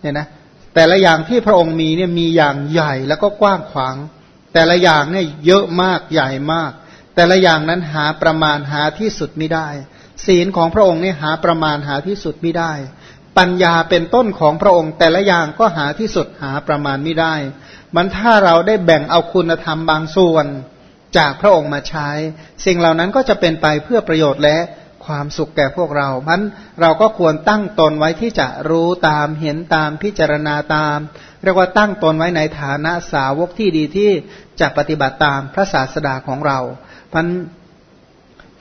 เนี่ยนะแต่ละอย่างที่พระองค์มีเนี่ยมีอย่างใหญ่แล้วก็กว้างขวาง แต่ละอย่างเนี่ยเยอะมากใหญ่มาก แต่ละอย่างนั้นหาประมาณหาที่สุดไม่ได้ ศีลของพระองค์เนี่ยหาประมาณหาที่สุดไม่ได้ ปัญญาเป็นต้นของพระองค์ แต่ละอย่างก็หาที่สุดหาประมาณไม่ได้ มันถ้าเราได้แบ่งเอาคุณธรรมบางส่วนจากพระองค์มาใช้ สิ่งเหล่านั้นก็จะเป็นไปเพื่อประโยชน์และ ความสุขแก่พวกเรามันเราก็ควรตั้งตนไว้ที่จะรู้ตามเห็นตามพิจารณาตาม เรียกว่าตั้งตนไว้ในฐานะสาวกที่ดีที่จะปฏิบัติตามพระศาสดาของเรามัน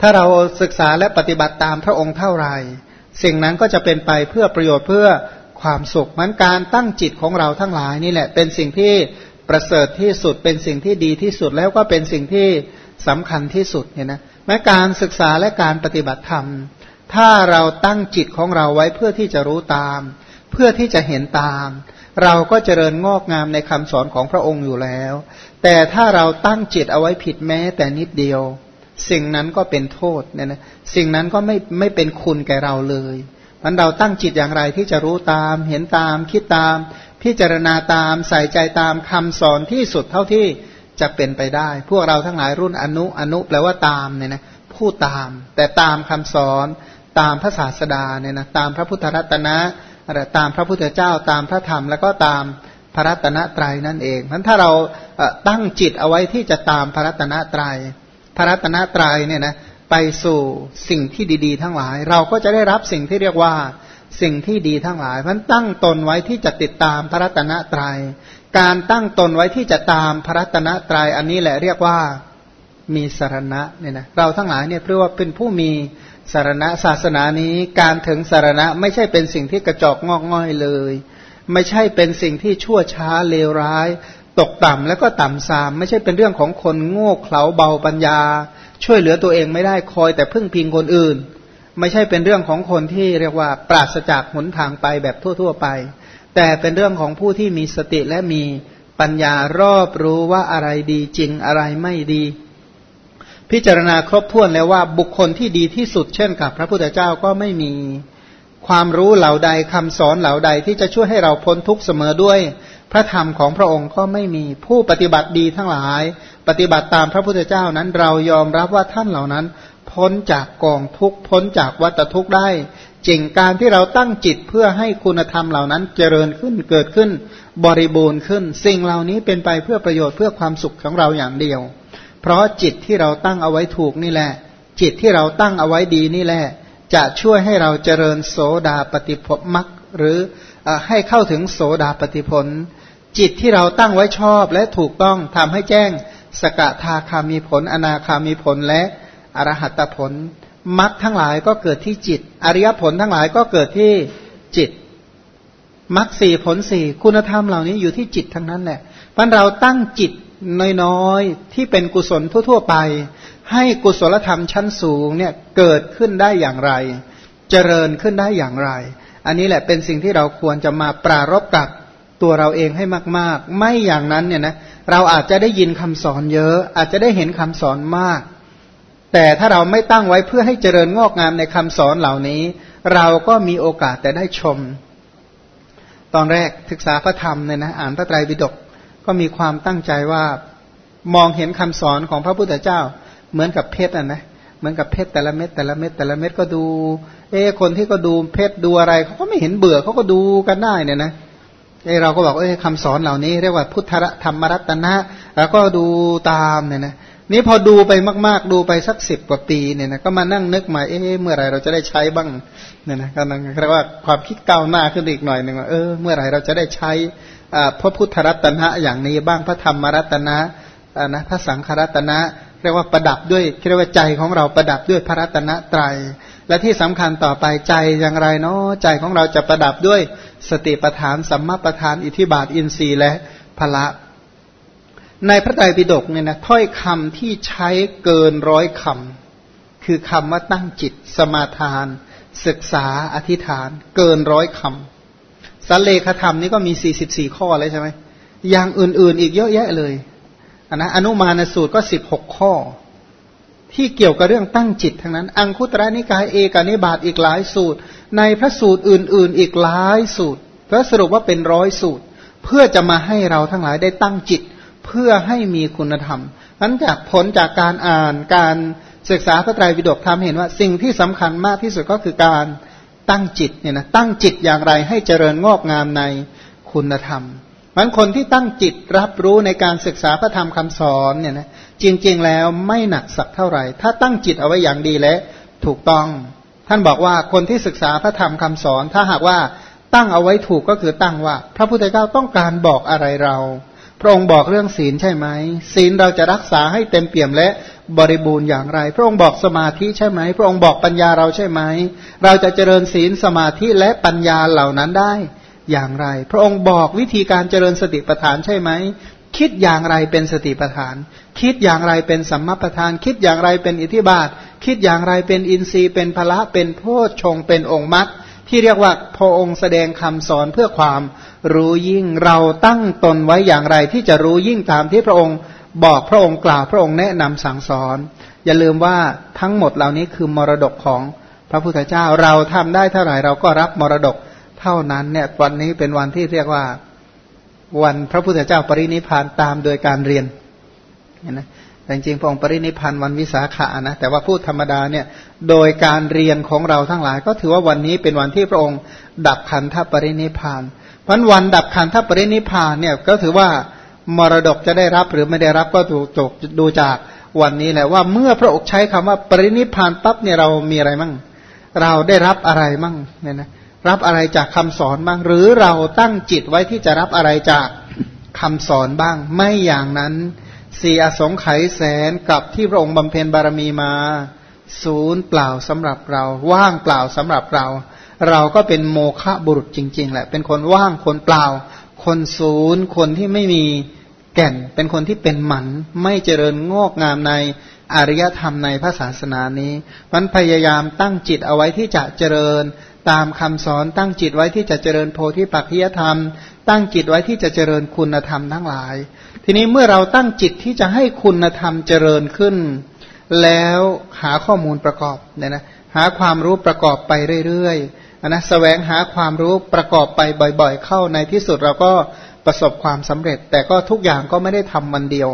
ถ้าเราศึกษาและปฏิบัติตามพระองค์เท่าไหร่สิ่งนั้นก็จะเป็นไปเพื่อประโยชน์เพื่อความสุขมันการตั้งจิตของเราทั้งหลายนี่แหละ เป็นสิ่งที่ประเสริฐที่สุดเป็นสิ่งที่ดีที่สุดแล้วก็เป็นสิ่งที่สำคัญที่สุดเนี่ยนะ แม้การศึกษาและการปฏิบัติธรรม ถ้าเราตั้งจิตของเราไว้เพื่อที่จะรู้ตาม เพื่อที่จะเห็นตาม เราก็เจริญงอกงามในคำสอนของพระองค์อยู่แล้ว แต่ถ้าเราตั้งจิตเอาไว้ผิดแม้แต่นิดเดียว สิ่งนั้นก็เป็นโทษเนี่ยนะสิ่งนั้นก็ไม่ไม่เป็นคุณแก่เราเลยมันเราตั้งจิตอย่างไรที่จะรู้ตาม เห็นตาม คิดตาม พิจารณาตาม ใส่ใจตามคำสอนที่สุดเท่าที่ จะเป็นไปได้ พวกเราทั้งหลายรุ่นอนุอนุแปลว่าตามเนี่ยนะผู้ตาม แต่ตามคำสอนตามพระศาสดาเนี่ยนะตามพระพุทธรัตนะอะไรตามพระพุทธเจ้าตามพระธรรม แล้วก็ตามพระรัตนตรัยนั่นเองเพราะถ้าเราตั้งจิตเอาไว้ที่จะตามพระรัตนตรยัยพระรัตนตรัยเนี่ยนะไปสู่สิ่งที่ดี ๆ ทั้งหลาย เราก็จะได้รับสิ่งที่เรียกว่าสิ่งที่ดีทั้งหลายเพราะตั้งตนไว้ที่จะติดตามพระรัตนตรยัย การตั้งตนไว้ที่จะตามพระรัตนตรยัยอันนี้แหละเรียกว่ามีสารณะเนี่ยนะเราทั้งหลายเนี่ยเรียกว่าเป็นผู้มีสารณะศาสนานี้การถึงสารณะไม่ใช่เป็นสิ่งที่กระจอกงอกง่อยเลย ไม่ใช่เป็นสิ่งที่ชั่วช้าเลวร้าย ตกต่ำแล้วก็ต่ำซาม ไม่ใช่เป็นเรื่องของคนโง่เขลาเบาปัญญา ช่วยเหลือตัวเองไม่ได้คอยแต่พึ่งพิงคนอื่น ไม่ใช่เป็นเรื่องของคนที่เรียกว่าปราศจากหนทางไปแบบทั่ว ๆ ไป แต่เป็นเรื่องของผู้ที่มีสติและมีปัญญารอบรู้ว่าอะไรดีจริงอะไรไม่ดี พิจารณาครบถ้วนแล้วว่าบุคคลที่ดีที่สุดเช่นกับพระพุทธเจ้าก็ไม่มีความรู้เหล่าใดคำสอนเหล่าใดที่จะช่วยให้เราพ้นทุกข์เสมอด้วย พระธรรมของพระองค์ก็ไม่มีผู้ปฏิบัติดีทั้งหลาย ปฏิบัติตามพระพุทธเจ้านั้นเรายอมรับว่าท่านเหล่านั้น พ้นจากกองทุกข์พ้นจากวัฏทุกข์ได้ จริงการที่เราตั้งจิตเพื่อให้คุณธรรมเหล่านั้นเจริญขึ้นเกิดขึ้น บริบูรณ์ขึ้น สิ่งเหล่านี้เป็นไปเพื่อประโยชน์เพื่อความสุขของเราอย่างเดียว เพราะจิตที่เราตั้งเอาไว้ถูกนี่แหละ จิตที่เราตั้งเอาไว้ดีนี่แหละ จะช่วยให้เราเจริญโสดาปฏิภพมักหรือให้เข้าถึงโสดาปฏิผล จิตที่เราตั้งไว้ชอบและถูกต้องทำให้แจ้งสกทาคามีผล อนาคามีผลและอรหัตผล มรรคทั้งหลายก็เกิดที่จิต อริยผลทั้งหลายก็เกิดที่จิตมรรคสี่ผลสี่คุณธรรมเหล่านี้อยู่ที่จิตทั้งนั้นแหละพันเราตั้งจิตน้อยๆที่เป็นกุศลทั่ว ๆ ไป ให้กุศลธรรมชั้นสูงเนี่ยเกิดขึ้นได้อย่างไร เจริญขึ้นได้อย่างไร อันนี้แหละเป็นสิ่งที่เราควรจะมาปรารบกับตัวเราเองให้มาก ๆ ไม่อย่างนั้นเนี่ยนะเราอาจจะได้ยินคำสอนเยอะอาจจะได้เห็นคำสอนมาก แต่ถ้าเราไม่ตั้งไว้เพื่อให้เจริญงอกงามในคำสอนเหล่านี้ เราก็มีโอกาสแต่ได้ชม ตอนแรกศึกษาพระธรรมเนี่ยนะอ่านพระไตรปิฎกก็มีความตั้งใจว่ามองเห็นคำสอนของพระพุทธเจ้า เหมือนกับเพชรอะนะเหมือนกับเพชรแต่ละเม็ดแต่ละเม็ดแต่ละเม็ดก็ดู เออคนที่ก็ดูเพชรดูอะไรเขาก็ไม่เห็นเบื่อเขาก็ดูกันได้เนี่ยนะเออเราก็บอกเออคำสอนเหล่านี้เรียกว่าพุทธธรรมรัตนะ แล้วก็ดูตามเนี่ยนะ นี่พอดูไปมาก ๆ ดูไปสักสิบกว่าปีเนี่ยนะก็มานั่งนึกมาเอ๊ะเมื่อไรเราจะได้ใช้บ้างเนี่ยนะก็นั่งเรียกว่าความคิดก้าวหน้าขึ้นอีกหน่อยหนึ่งว่าเออเมื่อไรเราจะได้ใช้พระพุทธรัตนะอย่างนี้บ้างพระธรรมรัตนะนะพระสังฆรัตนะเรียกว่าประดับด้วยเรียกว่าใจของเราประดับด้วยพระรัตนตรัยและที่สำคัญต่อไปใจอย่างไรเนาะใจของเราจะประดับด้วยสติปทานสัมมาปทานอิทิบาทอินทรีย์และพละ ในพระไตรปิฎกเนี่ยนะถ้อยคำที่ใช้เกินร้อยคำคือคำว่าตั้งจิต สมาทาน ศึกษาอธิษฐาน เกินร้อยคำสัเลขธรรมนี่ก็มีสี่สิบสี่ข้อเลยใช่ไหมอย่างอื่นๆอีกเยอะแยะเลยนนะอนุมานสูตรก็สิบหกข้อ ที่เกี่ยวกับเรื่องตั้งจิตทั้งนั้น อังคุตระนิกายเอกานิบาตอีกหลายสูตร ในพระสูตรอื่น ๆ อีกหลายสูตรก็สรุปว่าเป็นร้อยสูตร เพื่อจะมาให้เราทั้งหลายได้ตั้งจิต เพื่อให้มีคุณธรรมนั้นจากผลจากการอ่านการศึกษาพระไตรปิฎกทำเห็นว่า สิ่งที่สำคัญมากที่สุดก็คือการตั้งจิตเนี่ยนะตั้งจิตอย่างไรให้เจริญงอกงามในคุณธรรมมันคนที่ตั้งจิตรับรู้ในการศึกษาพระธรรมคำสอนเนี่ยนะจริง ๆ แล้วไม่หนักสักเท่าไหร่ ถ้าตั้งจิตเอาไว้อย่างดีและถูกต้อง ท่านบอกว่าคนที่ศึกษาพระธรรมคำสอน ถ้าหากว่าตั้งเอาไว้ถูกก็คือตั้งว่า พระพุทธเจ้าต้องการบอกอะไรเรา ระองค์บอกเรื่องศีลใช่ไหมศีลเราจะรักษาให้เต็มเปี่ยมและบริบูรณ์อย่างไร พระองค์บอกสมาธิใช่ไหม พระองค์บอกปัญญาเราใช่ไหม เราจะเจริญศีลสมาธิและปัญญาเหล่านั้นได้อย่างไร พระองค์บอกวิธีการเจริญสติปัฏฐานใช่ไหมคิดอย่างไรเป็นสติปัฏฐาน คิดอย่างไรเป็นสัมมาปัฏฐาน คิดอย่างไรเป็นอิทธิบาท คิดอย่างไรเป็นอินทรีย์เป็นพละเป็นโพชฌงเป็นองค์มรรค ที่เรียกว่าพระองค์แสดงคำสอนเพื่อความรู้ยิ่งเราตั้งตนไว้อย่างไรที่จะรู้ยิ่งตามที่พระองค์บอกพระองค์กล่าวพระองค์แนะนำสั่งสอน อย่าลืมว่าทั้งหมดเหล่านี้คือมรดกของพระพุทธเจ้าเราทำได้เท่าไหร่เราก็รับมรดกเท่านั้นเนี่ยวันนี้เป็นวันที่เรียกว่าวันพระพุทธเจ้าปรินิพานตามโดยการเรียนเห็นไหม แต่จริงพระองค์ปรินิพานวันวิสาขะนะ แต่ว่าพูดธรรมดาเนี่ย โดยการเรียนของเราทั้งหลาย ก็ถือว่าวันนี้เป็นวันที่พระองค์ดับขันธปรินิพานเพราะวันดับขันธปรินิพานเนี่ยก็ถือว่ามรดกจะได้รับหรือไม่ได้รับก็ถูกจกดูจากวันนี้แหละว่าเมื่อพระองค์ใช้คำว่าปรินิพานปั๊บเนี่ยเรามีอะไรมั่ง เราได้รับอะไรมั่งเนี่ยนะรับอะไรจากคำสอนบ้าง หรือเราตั้งจิตไว้ที่จะรับอะไรจากคำสอนบ้าง ไม่อย่างนั้น สี่อสงไขยแสนกับที่พระองค์บำเพ็ญบารมีมา ศูนย์เปล่าสำหรับเรา ว่างเปล่าสำหรับเรา เราก็เป็นโมฆะบุรุษจริง ๆ แหละ เป็นคนว่างคนเปล่า คนศูนย์คนที่ไม่มีแก่น เป็นคนที่เป็นหมันไม่เจริญงอกงามในอริยธรรมในพระศาสนานี้ มันพยายามตั้งจิตเอาไว้ที่จะเจริญตามคำสอนตั้งจิตไว้ที่จะเจริญโพธิปัจจิยธรรม ตั้งจิตไว้ที่จะเจริญคุณธรรมทั้งหลาย ทีนี้เมื่อเราตั้งจิตที่จะให้คุณธรรมเจริญขึ้น แล้วหาข้อมูลประกอบเนี่ยนะหาความรู้ประกอบไปเรื่อยๆนะแสวงหาความรู้ประกอบไปบ่อย ๆ เข้าในที่สุดเราก็ประสบความสำเร็จ แต่ก็ทุกอย่างก็ไม่ได้ทำวันเดียว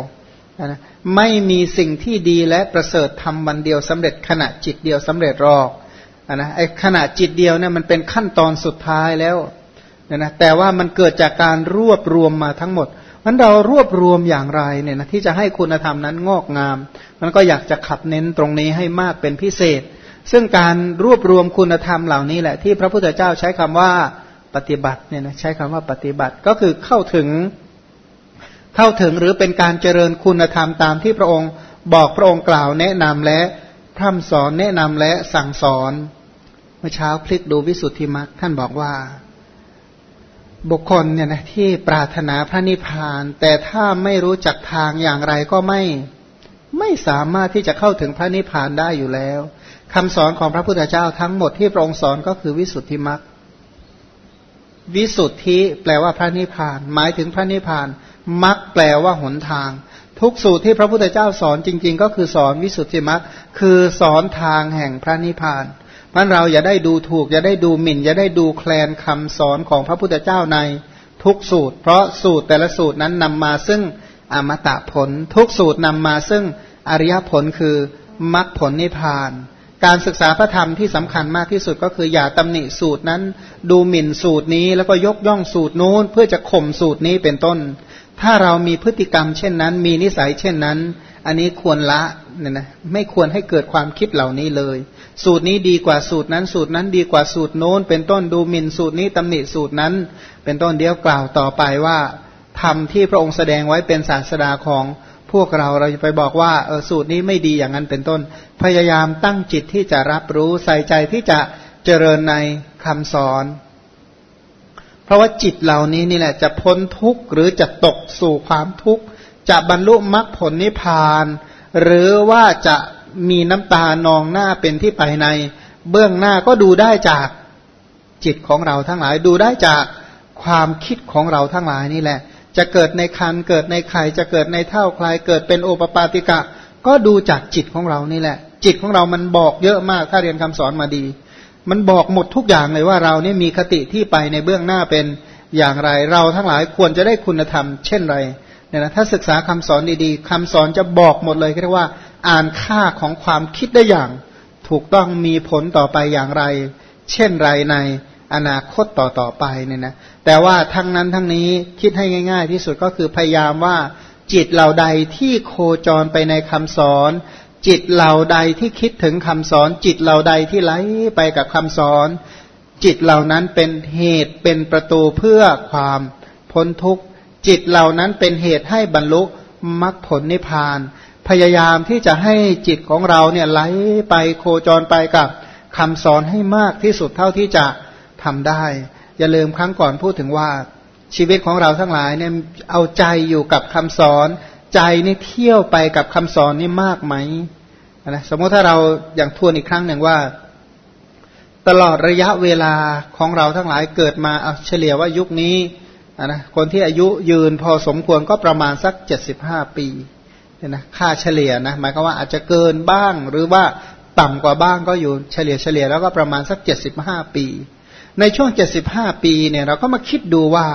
นะไม่มีสิ่งที่ดีและประเสริฐทำวันเดียวสำเร็จขณะจิตเดียวสำเร็จหรอกนะไอ้ขณะจิตเดียวเนี่ยมันเป็นขั้นตอนสุดท้ายแล้วนะนะแต่ว่ามันเกิดจากการรวบรวมมาทั้งหมด มันเรารวบรวมอย่างไรเนี่ยนะที่จะให้คุณธรรมนั้นงอกงาม มันก็อยากจะขับเน้นตรงนี้ให้มากเป็นพิเศษ ซึ่งการรวบรวมคุณธรรมเหล่านี้แหละที่พระพุทธเจ้าใช้คำว่าปฏิบัติเนี่ยนะใช้คำว่าปฏิบัติก็คือเข้าถึง เข้าถึงหรือเป็นการเจริญคุณธรรมตามที่พระองค์บอกพระองค์กล่าวแนะนำและพร่ำสอนแนะนำและสั่งสอน เมื่อเช้าพลิกดูวิสุทธิมรรคท่านบอกว่า บุคคลเนี่ยนะที่ปรารถนาพระนิพพาน แต่ถ้าไม่รู้จักทางอย่างไรก็ไม่ไม่สามารถที่จะเข้าถึงพระนิพพานได้อยู่แล้วคำสอนของพระพุทธเจ้าทั้งหมดที่พระองค์สอนก็คือวิสุทธิมรรควิสุทธิแปลว่าพระนิพพาน หมายถึงพระนิพพานมรรคแปลว่าหนทาง ทุกสูตรที่พระพุทธเจ้าสอนจริง ๆ ก็คือสอนวิสุทธิมรรคคือสอนทางแห่งพระนิพพาน มันเราอย่าได้ดูถูก อย่าได้ดูหมิ่น อย่าได้ดูแคลนคำสอนของพระพุทธเจ้าในทุกสูตร เพราะสูตรแต่ละสูตรนั้นนำมาซึ่งอมตะผล ทุกสูตรนำมาซึ่งอริยผลคือมรรคผลนิพพาน การศึกษาพระธรรมที่สำคัญมากที่สุดก็คืออย่าตำหนิสูตรนั้น ดูหมิ่นสูตรนี้ แล้วก็ยกย่องสูตรนู้นเพื่อจะข่มสูตรนี้เป็นต้น ถ้าเรามีพฤติกรรมเช่นนั้น มีนิสัยเช่นนั้น อันนี้ควรละ เนี่ยนะไม่ควรให้เกิดความคิดเหล่านี้เลย สูตรนี้ดีกว่าสูตรนั้น สูตรนั้นดีกว่าสูตรโน้น เป็นต้นดูหมิ่นสูตรนี้ตำหนิสูตรนั้น เป็นต้นเดียวกล่าวต่อไปว่าธรรมที่พระองค์แสดงไว้เป็นศาสดาของพวกเราเราจะไปบอกว่าเออสูตรนี้ไม่ดีอย่างนั้นเป็นต้น พยายามตั้งจิตที่จะรับรู้ใส่ใจที่จะเจริญในคำสอน เพราะว่าจิตเหล่านี้นี่แหละจะพ้นทุกข์หรือจะตกสู่ความทุกข์จะบรรลุมรรคผลนิพพาน หรือว่าจะมีน้ำตานองหน้าเป็นที่ไปใน เบื้องหน้าก็ดูได้จากจิตของเราทั้งหลาย ดูได้จากความคิดของเราทั้งหลายนี่แหละ จะเกิดในคันเกิดในไข่จะเกิดในเท่าคลายเกิดเป็นโอปปาติกะ ก็ดูจากจิตของเรานี่แหละ จิตของเรามันบอกเยอะมากถ้าเรียนคำสอนมาดี มันบอกหมดทุกอย่างเลยว่าเราเนี่ยมีคติที่ไปในเบื้องหน้าเป็นอย่างไร เราทั้งหลายควรจะได้คุณธรรม เช่นไร เนี่ยนะถ้าศึกษาคำสอนดีๆคำสอนจะบอกหมดเลยเรียกว่า อ่านค่าของความคิดได้อย่าง ถูกต้องมีผลต่อไปอย่างไร เช่นไรในอนาคตต่อต่อไปเนี่ยนะแต่ว่าทั้งนั้นทั้งนี้คิดให้ง่าย ๆ ที่สุดก็คือพยายามว่า จิตเหล่าใดที่โคจรไปในคำสอน จิตเหล่าใดที่คิดถึงคำสอน จิตเหล่าใดที่ไหลไปกับคำสอน จิตเหล่านั้นเป็นเหตุเป็นประตูเพื่อความพ้นทุกข์ จิตเหล่านั้นเป็นเหตุให้บรรลุมรรคผลนิพพาน พยายามที่จะให้จิตของเราเนี่ยไหลไปโคจรไปกับคำสอนให้มากที่สุดเท่าที่จะทำได้ อย่าลืมครั้งก่อนพูดถึงว่าชีวิตของเราทั้งหลายเนี่ยเอาใจอยู่กับคำสอน ใจนี่เที่ยวไปกับคำสอนนี่มากไหมนะสมมติถ้าเราอย่างทวนอีกครั้งหนึ่งว่า ตลอดระยะเวลาของเราทั้งหลายเกิดมาเอาเฉลี่ยว่ายุคนี้ นะคนที่อายุยืนพอสมควรก็ประมาณสักเจ็ดสิบห้าปีเนี่ยนะค่าเฉลี่ยนะหมายความว่าอาจจะเกินบ้าง หรือว่าต่ำกว่าบ้างก็อยู่เฉลี่ยเฉลี่ยแล้วก็ประมาณสักเจ็ดสิบห้าปี ในช่วงเจ็ดสิบห้าปีเนี่ยเราก็มาคิดดูว่า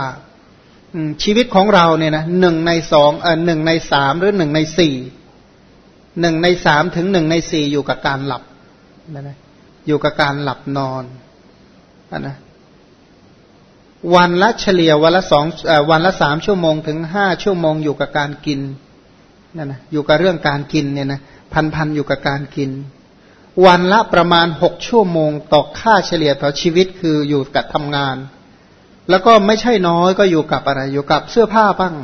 ชีวิตของเราเนี่ยนะหนึ่งในสองเออหนึ่งในสามหรือหนึ่งในสี่หนึ่งในสามถึงหนึ่งในสี่อยู่กับการหลับนะนะอยู่กับการหลับนอนอนนะ วันละเฉลี่ยวันละสองวันละสามชั่วโมงถึงห้าชั่วโมงอยู่กับการกินนั่นนะอยู่กับเรื่องการกินเนี่ยนะพันพันอยู่กับการกิน วันละประมาณหกชั่วโมงต่อค่าเฉลี่ยต่อชีวิตคืออยู่กับทำงาน แล้วก็ไม่ใช่น้อยก็อยู่กับอะไร อยู่กับเสื้อผ้าบ้าง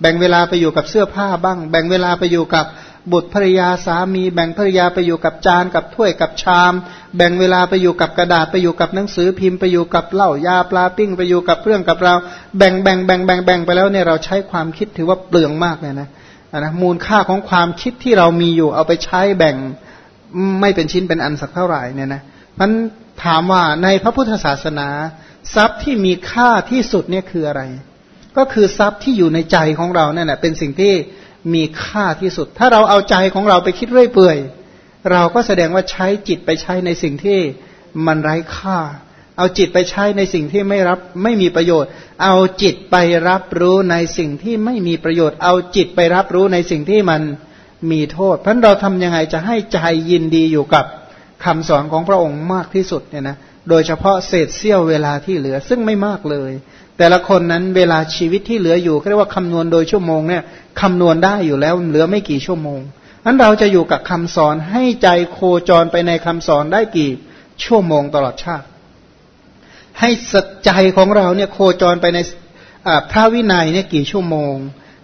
แบ่งเวลาไปอยู่กับเสื้อผ้าบ้าง แบ่งเวลาไปอยู่กับ บุตรภรยาสามีแบ่งภรยาไปอยู่กับจานกับถ้วยกับชาม แบ่งเวลาไปอยู่กับกระดาษไปอยู่กับหนังสือพิมพ์ไปอยู่กับเหล้ายาปลาปิ้งไปอยู่กับเรื่องกับเรา แบ่งแบ่งแบ่งแบ่งแบ่งไปแล้วเนี่ยเราใช้ความคิดถือว่าเปลืองมากเลยนะนะมูลค่าของความคิดที่เรามีอยู่เอาไปใช้แบ่งไม่เป็นชิ้นเป็นอันสักเท่าไหร่เนี่ยนะมันถามว่าในพระพุทธศาสนา ทรัพย์ที่มีค่าที่สุดเนี่ยคืออะไร ก็คือทรัพย์ที่อยู่ในใจของเราเนี่ยนะเป็นสิ่งที่ มีค่าที่สุด ถ้าเราเอาใจของเราไปคิดเรื่อยเปื่อย เราก็แสดงว่าใช้จิตไปใช้ในสิ่งที่มันไร้ค่า เอาจิตไปใช้ในสิ่งที่ไม่รับไม่มีประโยชน์ เอาจิตไปรับรู้ในสิ่งที่ไม่มีประโยชน์ เอาจิตไปรับรู้ในสิ่งที่มันมีโทษ เพราะเราทำยังไงจะให้ใจยินดีอยู่กับคำสอนของพระองค์มากที่สุดเนี่ยนะ โดยเฉพาะเศษเสี้ยวเวลาที่เหลือ ซึ่งไม่มากเลย แต่ละคนนั้นเวลาชีวิตที่เหลืออยู่เรียกว่าคำนวณโดยชั่วโมงเนี่ยคำนวณได้อยู่แล้วเหลือไม่กี่ชั่วโมงนั้นเราจะอยู่กับคำสอนให้ใจโคจรไปในคำสอนได้กี่ชั่วโมงตลอดชาติ ให้สัจใจของเราเนี่ยโคจรไปในพระวินัยเนี่ยกี่ชั่วโมง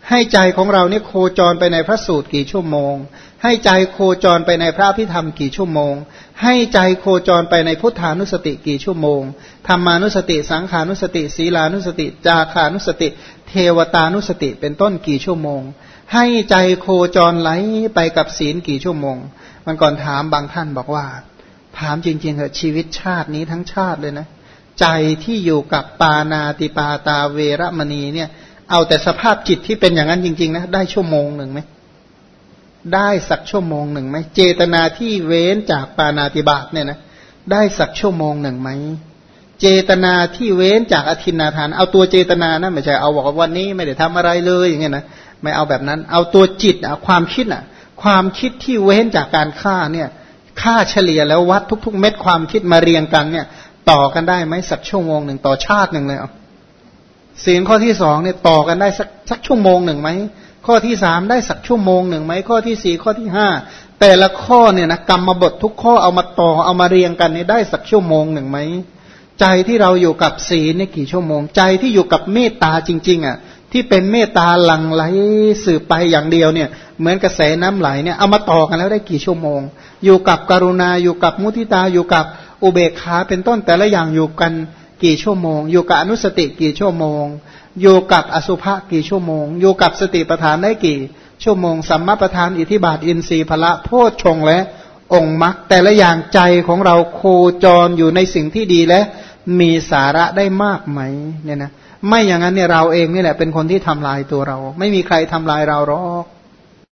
ให้ใจของเราเนี่ยโคจรไปในพระสูตรกี่ชั่วโมง ให้ใจโคจรไปในพระพิธรรมกี่ชั่วโมง ให้ใจโคจรไปในพุทธานุสติกี่ชั่วโมงธรรมานุสติ สังขานุสติ ศีลานุสติ จาคานุสติ เทวตานุสติเป็นต้นกี่ชั่วโมง ให้ใจโคจรไหลไปกับศีลกี่ชั่วโมง มันก่อนถามบางท่านบอกว่า ถามจริงๆเหอะชีวิตชาตินี้ทั้งชาติเลยนะ ใจที่อยู่กับปานาติปาตาเวรมณีเนี่ย เอาแต่สภาพจิตที่เป็นอย่างนั้นจริง ๆ นะ ได้ชั่วโมงหนึ่งไหมได้สักชั่วโมงหนึ่งไหมเจตนาที่เว้นจากปานาติบาตเนี่ยนะได้สักชั่วโมงหนึ่งไหมเจตนาที่เว้นจากอธินาทาน เอาตัวเจตนานะไม่ใช่เอาบอกว่าวันนี้ไม่ได้ทำอะไรเลยอย่างเงี้ยนะไม่เอาแบบนั้น เอาตัวจิตอะความคิดอะความคิดที่เว้นจากการฆ่าเนี่ยฆ่าเฉลี่ยแล้ววัดทุก ๆ เม็ดความคิดมาเรียงกันเนี่ย ต่อกันได้ไหมสักชั่วโมงหนึ่งต่อชาติหนึ่งเลยอะ ศีลข้อที่สองเนี่ยต่อกันได้สักสักชั่วโมงหนึ่งไหมข้อที่สามได้สักชั่วโมงหนึ่งไหมข้อที่สี่ข้อที่ห้าแต่ละข้อเนี่ยนะกรรมบททุกข้อเอามาต่อเอามาเรียงกันเนี่ยได้สักชั่วโมงหนึ่งไหมใจที่เราอยู่กับศีลเนี่ยกี่ชั่วโมง ใจที่อยู่กับเมตตาจริง ๆอะที่เป็นเมตตาหลั่งไหลสืบไปอย่างเดียวเนี่ย เหมือนกระแสน้ำไหลเนี่ยเอามาต่อกันแล้วได้กี่ชั่วโมง อยู่กับกรุณาอยู่กับมุทิตาอยู่กับอุเบกขาเป็นต้นแต่ละอย่างอยู่กัน กี่ชั่วโมง อยู่กับอนุสติกี่ชั่วโมง อยู่กับอสุภะกี่ชั่วโมง อยู่กับสติปัฏฐานได้กี่ ชั่วโมง สัมมาปัฏฐานอิทิบาทอินทรีย์พละโพชฌงและองค์มรรคแต่ละอย่างใจของเราโคจรอยู่ในสิ่งที่ดีและมีสาระได้มากไหมเนี่ยนะไม่อย่างนั้นเนี่ยเราเองนี่แหละเป็นคนที่ทำลายตัวเรา ไม่มีใครทำลายเราหรอก